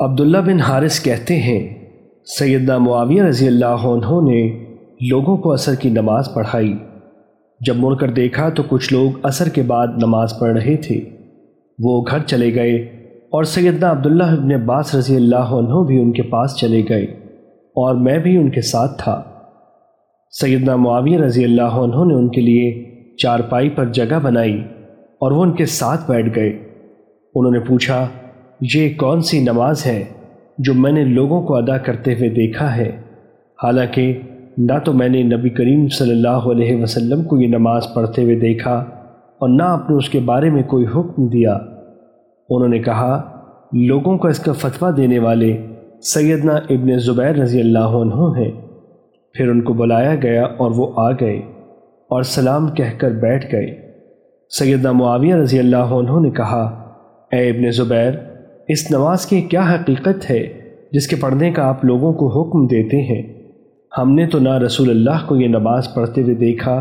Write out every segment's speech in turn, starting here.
عبداللہ بن حارث کہتے ہیں، سیدنا معاویہ رضی اللہ عنہ نے لوگوں کو عصر کی نماز پڑھائی۔ جب مڑ کر دیکھا تو کچھ لوگ عصر کے بعد نماز پڑھ رہے تھے۔ وہ گھر چلے گئے اور سیدنا عبداللہ ابن عباس رضی اللہ عنہ بھی ان کے پاس چلے گئے اور میں بھی ان کے ساتھ تھا۔ سیدنا معاویہ رضی اللہ عنہ نے ان کے لیے چارپائی پر جگہ بنائی اور وہ ان کے ساتھ بیٹھ گئے۔ انہوں نے پوچھا یہ کون سی نماز ہے جو میں نے لوگوں کو ادا کرتے ہوئے دیکھا ہے؟ حالانکہ نہ تو میں نے نبی کریم صلی اللہ علیہ وسلم کو یہ نماز پڑھتے ہوئے دیکھا اور نہ آپ نے اس کے بارے میں کوئی حکم دیا۔ انہوں نے کہا، لوگوں کو اس کا فتویٰ دینے والے سیدنا ابن زبیر رضی اللہ عنہ ہیں۔ پھر ان کو بلایا گیا اور وہ آ گئے اور سلام کہہ کر بیٹھ گئے۔ سیدنا معاویہ رضی اللہ عنہ نے کہا، اے ابن زبیر اس نماز کی کیا حقیقت ہے جس کے پڑھنے کا آپ لوگوں کو حکم دیتے ہیں؟ ہم نے تو نہ رسول اللہ کو یہ نماز پڑھتے ہوئے دیکھا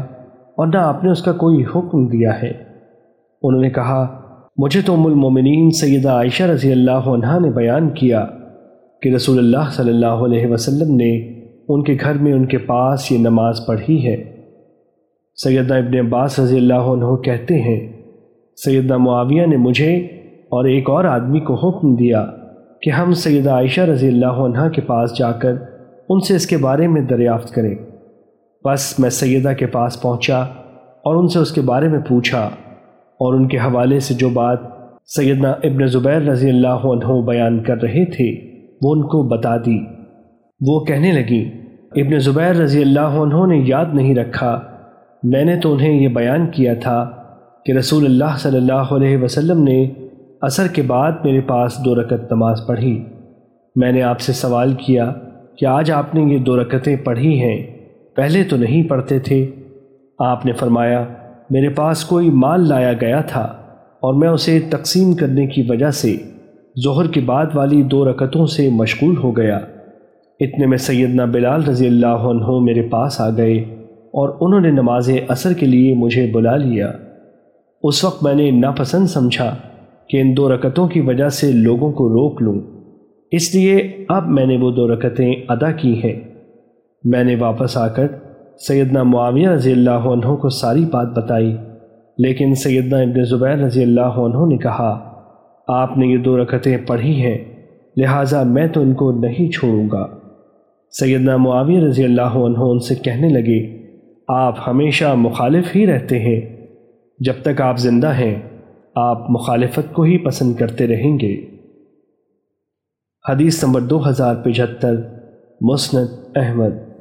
اور نہ آپ نے اس کا کوئی حکم دیا ہے۔ انہوں نے کہا، مجھے تو ام المومنین سیدہ عائشہ رضی اللہ عنہ نے بیان کیا کہ رسول اللہ صلی اللہ علیہ وسلم نے ان کے گھر میں ان کے پاس یہ نماز پڑھی ہے۔ سیدہ ابن عباس رضی اللہ عنہ کہتے ہیں، سیدہ معاویہ نے مجھے اور ایک اور آدمی کو حکم دیا کہ ہم سیدہ عائشہ رضی اللہ عنہ کے پاس جا کر ان سے اس کے بارے میں دریافت کریں۔ بس میں سیدہ کے پاس پہنچا اور ان سے اس کے بارے میں پوچھا اور ان کے حوالے سے جو بات سیدنا ابن زبیر رضی اللہ عنہ بیان کر رہے تھے وہ ان کو بتا دی۔ وہ کہنے لگیں، ابن زبیر رضی اللہ عنہ نے یاد نہیں رکھا۔ میں نے تو انہیں یہ بیان کیا تھا کہ رسول اللہ صلی اللہ علیہ وسلم نے عصر کے بعد میرے پاس دو رکت نماز پڑھی۔ میں نے آپ سے سوال کیا کہ آج آپ نے یہ دو رکتیں پڑھی ہیں؟ پہلے تو نہیں پڑھتے تھے۔ آپ نے فرمایا، میرے پاس کوئی مال لایا گیا تھا اور میں اسے تقسیم کرنے کی وجہ سے ظہر کے بعد والی دو رکتوں سے مشغول ہو گیا۔ اتنے میں سیدنا بلال رضی اللہ عنہ میرے پاس آ گئے اور انہوں نے نماز اثر کے لیے مجھے بلا لیا۔ اس وقت میں نے ناپسند سمجھا۔ کہ ان دو رکتوں کی وجہ سے لوگوں کو روک لوں۔ اس لیے اب میں نے وہ دو رکتیں ادا کی ہیں۔ میں نے واپس آ کر سیدنا معاویہ رضی اللہ عنہ کو ساری بات بتائی، لیکن سیدنا ابن زبیر رضی اللہ عنہ نے کہا، آپ نے یہ دو رکتیں پڑھی ہیں، لہٰذا میں تو ان کو نہیں چھوڑوں گا۔ سیدنا معاویہ رضی اللہ عنہ ان سے کہنے لگے، آپ ہمیشہ مخالف ہی رہتے ہیں۔ جب تک آپ زندہ ہیں آپ مخالفت کو ہی پسند کرتے رہیں گے۔ حدیث نمبر دو ہزار پچہتر، مسند احمد۔